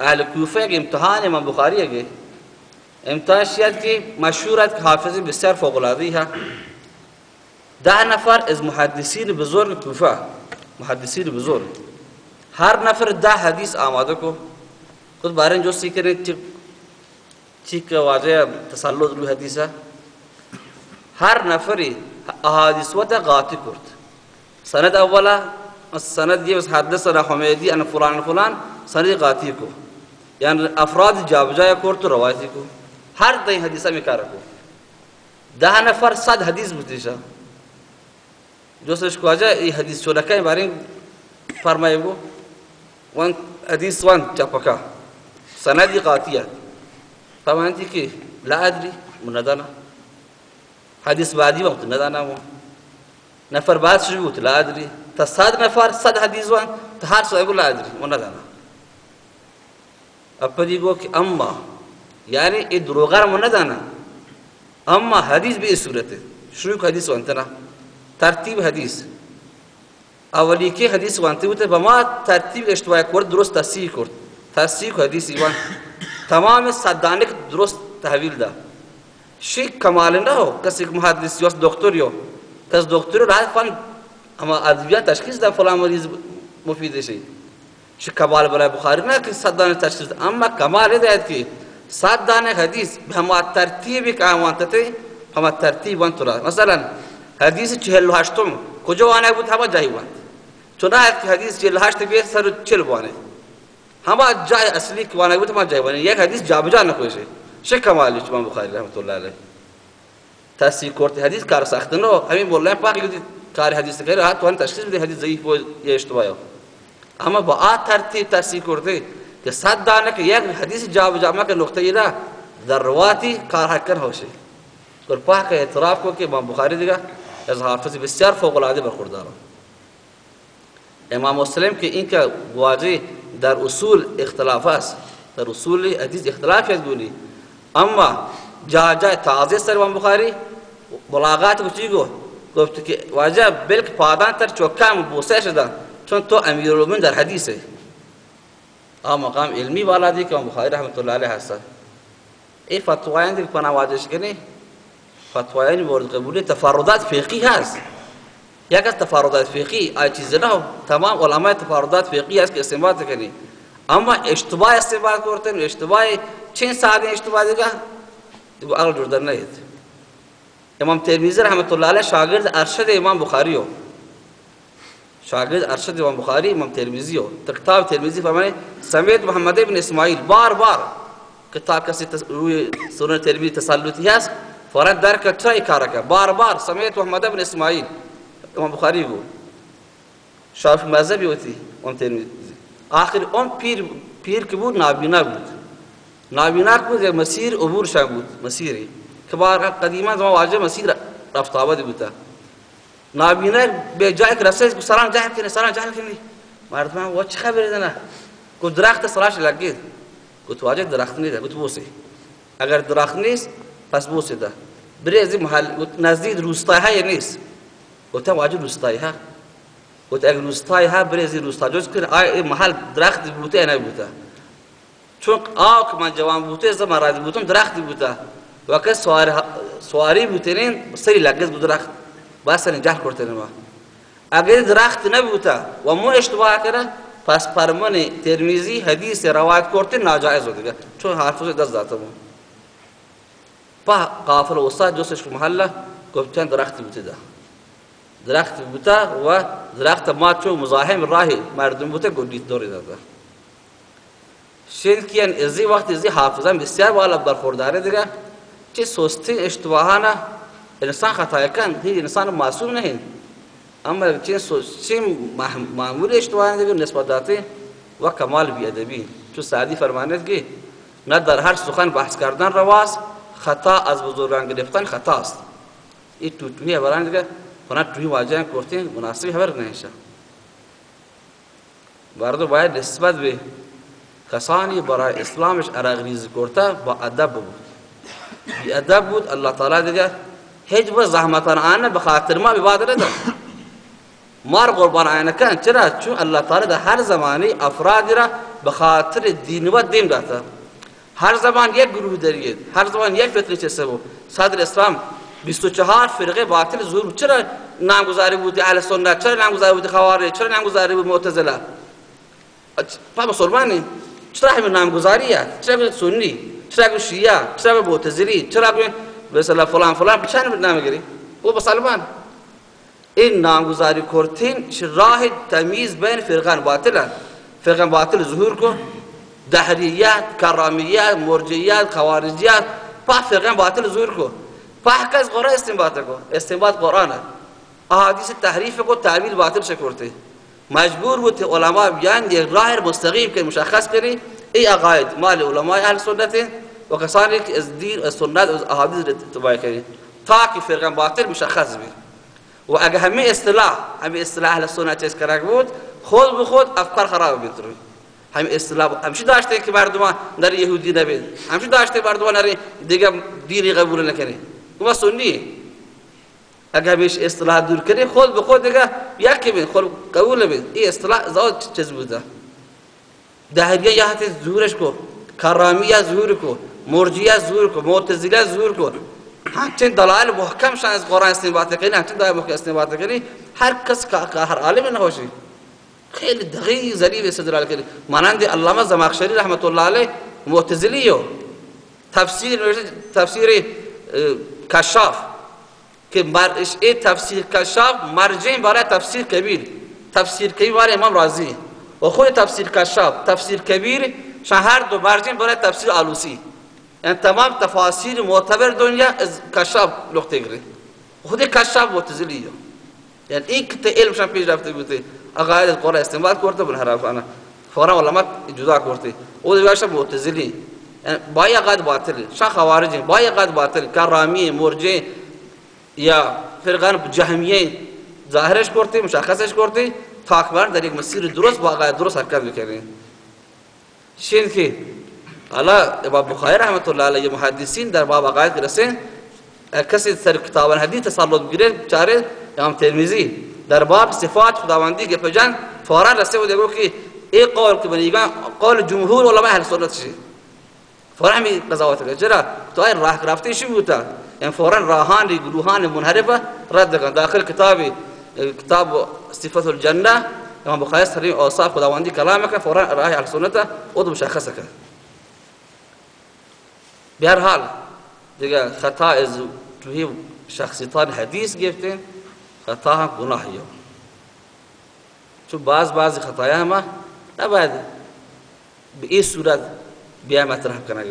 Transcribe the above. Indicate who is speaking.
Speaker 1: أهل کوفه که امتحان إمام بخاری که امتحان شیاد که مشهورت که حافظی بسیار فوق العاده ها ده نفر از محدثین بزرگ کوفه محدثین بزرگ هر نفر ده حدیث آماده کو. خود بارن جو سیکر چی که واجه تسلط روی حدیثه. هر نفری احادیث و قاطی کرد. سند اولا السند يبس حدثنا حميدي أن فلان فلان سند قاتيكو يعني أفراد جاب جاي كورتو روایتیکو هر دين حدیثا میکارکو ده نفر صد حدیث بودیشا دوستش کواجه ای حدیث شرکای بارین فرمایبو وان حدیث وان چپکا سندی قاطیه. فرمانتی کی لا ادري من ندانا حديث بعدي وقت ندانا مو نفر بعد شو لا ادري تصاد نفر صد حدیث وان. تهار سو لا ادري من ندانا اپدی گو کہ اما يعني ادروغر من ندانا اما حدیث به صورت شروع حدیث وانتنا ترتیب حدیث۔ اولی که حدیث وانتی بوده به ما ترتیب اشتباه کرد درست تصحیح کرد تصحیح حدیث ایوان۔ تمام صدانه درست تحویل ده شی کمال نه هو کسی محدث یا دکتر یا کس دکتر راه فن اما ادویات تشخیص ده فلان مریض مفید شی شی کمال برای بخاری نه که صدانه تشخیص اما کمال ده که صدانه حدیث به ما ترتیب که آمانته هم ترتیب وان ترا مثلا حدیث 48 کجا وانه بود همه جایی وان چنانچه حدیث 48 به سر 40 وانه همه جای اصلی که وانه بود همه جای وانه یک حدیث جابجا نکنه چه کمالی امام بخاری رحمت الله علیه تصحیح کرد حدیث کار سخت نه همین مولا پاک کار حدیث غیر هات وان تشخیص بده حدیث ضعیف و یا اشتباه اما با آ ترتیب تصحیح کرده که صد دانه که یک حدیث جابجا ما که نقطه را در رواتی کار حکن هوشه اور پاک اعتراف کو کہ امام بخاری دیگا از حافظ بسیار فوق العاده برخوردار امام مسلم که این که واجه در اصول اختلاف است در اصول حدیث اختلاف است گونی اما جا جا تعزیه سر امام بخاری بلاغات کو چی گو گفت که واجه بلک پادان تر چوکام بوسه شده چون تو امیر المؤمنین در حدیثه آ مقام علمی والا دی که بخاری رحمت الله علیه هست ای فتوایان دی پنا واجهش کنی فتوایان مورد قبولی تفردات فقهی هست یک از تفردات فقهی آی چیز نه تمام علماء تفردات فقهی هست که استنباط کنی اما اشتباه استنباط کرتن اشتباه چند ساده اشتباه دیگه دیگه عقل در نهید امام ترمذی رحمت الله علیه شاگرد ارشد امام بخاری ہو شاگرد ارشد امام بخاری امام ترمذی ہو کتاب ترمذی فرمائے سمیت محمد ابن اسماعیل بار بار کتاب کسی روی سنن ترمذی تسلطی هست فرد در کتای کارکه بار بار سمیت محمد ابن اسماعیل امام بخاری گو شافی مذهبی ہوتی امام ترمذی. آخر اون پیر پیر که بود نابینا بود. نابینا بود مسیر عبور شان بود مسیری. که بار قدیما زمان واجه مسیر رفت آبادی بوده نابینا به جای که رسید سلام جهل کنی سلام جهل کنی. مردم و چه خبری دنه گفت درخت سلاش لگید. گفت واجه درخت نیست گفت بوسی. اگر درخت نیست پس بوسیده بری از این محل نزدیک روستای های نیست. گفتم واجه روستای ها گفت اگر روستای ها بری از این روستا جز کن آیا محل درخت بوده یا نبوده چون که من جوان بوده زمان راضی بودم درختی بوده وقت سواری سواری بودنین سری لگز بود درخت. بس نجاح کرده ما. اگر درخت نبوده و مو اشتباه کرده پس فرمان ترمیزی حدیث روایت کرده ناجائز بود دیگه. چون حافظ دست داده بود. با قافل دوستش که محله گفتن درختی بوده درخت بوده و درخت ما چون مزاحم راهی مردم بوده گندیت دوری داده. شرکیان ازی وقت ازی حافظان بسیار بالا برخورداره دیگه. چه سستی اشتباهانه انسان خطا کن هیچ انسان معصوم نہیں اما چه چه معمول اشتباه دیگه نسبت داته و کمال بی ادبی چون سعدی فرماند که نه در هر سخن بحث کردن رواست خطا از بزرگان گرفتن خطا است این توتوی بران دیگه فنا توی واجه کرتین مناسبی خبر نمیشه. بردو باید نسبت به کسانی برای اسلامش اراغریز کرده با ادب بود. بی ادب بود الله تعالی دیگه هیچ با زحمتان آنه به خاطر ما ببادره ده مار قربان آینه کن. چرا؟ چون الله تعالی در هر زمانی افرادی را به خاطر دین و دین داتا هر زمان یک گروه دارید هر زمان یک فطره چه بود. صدر اسلام 24 فرقه باطل ظهور چرا نامگذاری بود اهل سنت؟ چرا نامگذاری بود خوارج؟ چرا نامگذاری بود معتزله؟ پا مسلمانی چرا همین نامگذاریه؟ چرا سنی؟ چرا شیعه؟ چرا معتزلی؟ چرا به مثلا فلان فلان چند نام گیری او مسلمان این نامگذاری کرتین راه تمیز بین فرقان باطل فرقان باطل ظهور کو دهریات کرامیات مرجیات خواریجیات پا فرقان باطل ظهور کو پا از قرآن استنباط کو استنباط قرآن احادیث تحریف کو تعویل باطل شکرته مجبور بود علماء بیان یک راه مستقیم که مشخص کنی ای عقاید مال علماء اهل سنت و کسانی که از دین و سنت و احادیث اتباع کنی تا که فرقان باطل مشخص بید و اگه همه اصطلاح همه اصطلاح سنت چیز کرده بود خود به خود افکار خراب میتونه همه اصطلاح همش داشته که مردم در یهودی نبید همش داشته مردم در دیگه دینی قبول نکنه و سنی. اگه همیش اصطلاح دور کنی خود به خود دیگه یکی بین خود قبول بید این اصطلاح زاد چیز بوده. دهریه یا حتی ظهورش کو کرامیه ظهور کو مرجیه ظهور کو معتزله ظهور کو همچنین دلائل محکم شان از قرآن استنباط کنی همچنین دلائل محکم استنباط کنی هر کس که هر عالم نباشی خیلی دقیق ظریف استدلال کنی مانند علامه زمخشری رحمت الله علیه معتزلیو تفسیر تفسیر کشاف که این تفسیر کشاف مرجع برای تفسیر کبیر تفسیر کبیر برای امام رازی و خود تفسیر کشاف تفسیر کبیر شهر دو مرجع برای تفسیر آلوسی. یعنی تمام تفاسیر معتبر دنیا از کشاف نقطه گیری خود کشاف معتزلیه یعنی این که علمشان پیش رفته بوده عقاید قرآن استعمال کرده بر حرفانه فورا علماء جدا کرده. او دیگرش معتزلی. یعنی با عقاید باطل. شان خوارج. با عقاید باطل. کرامی مرجع یا فرقان جهمیه. ظاهرش کرده مشخصش کرده. تا اکبر در یک مسیر درست با عقاید درست حرکت بکنه شین که حالا امام بخاری رحمت الله علیه محدثین در باب عقاید رسین کسی سر کتاب حدیث تسلط بگیره چاره امام ترمذی در باب صفات خداوندی گپ جان فورا رسته بود که ای قول که بنیگان قول جمهور علماء اهل سنت شي فورا می قضاوت چرا؟ تو این راه رفته شی بوده؟ يعني فورا راهان گروهان منحرفه رد کن. داخل کتاب کتاب صفات الجنه إمام بخاری سری اوصاف خداوندی کلامك فورا راه أهل سنت أو مشخصه کرد به هر حال دیگه خطا از توی شخصیتان حدیث گفتین خطأ هم گناهیه چون بعض بعض خطایا ما نباید به این صورت بیا مطرح کنه